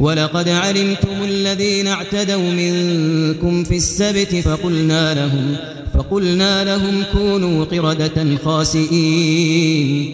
ولقد علمتم الذين اعتدوا منكم في السبت فقلنا لهم فقلنا لهم كونوا قردة خاسئين.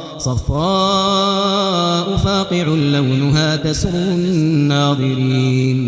صفراء فاقع لونها تسر الناظرين.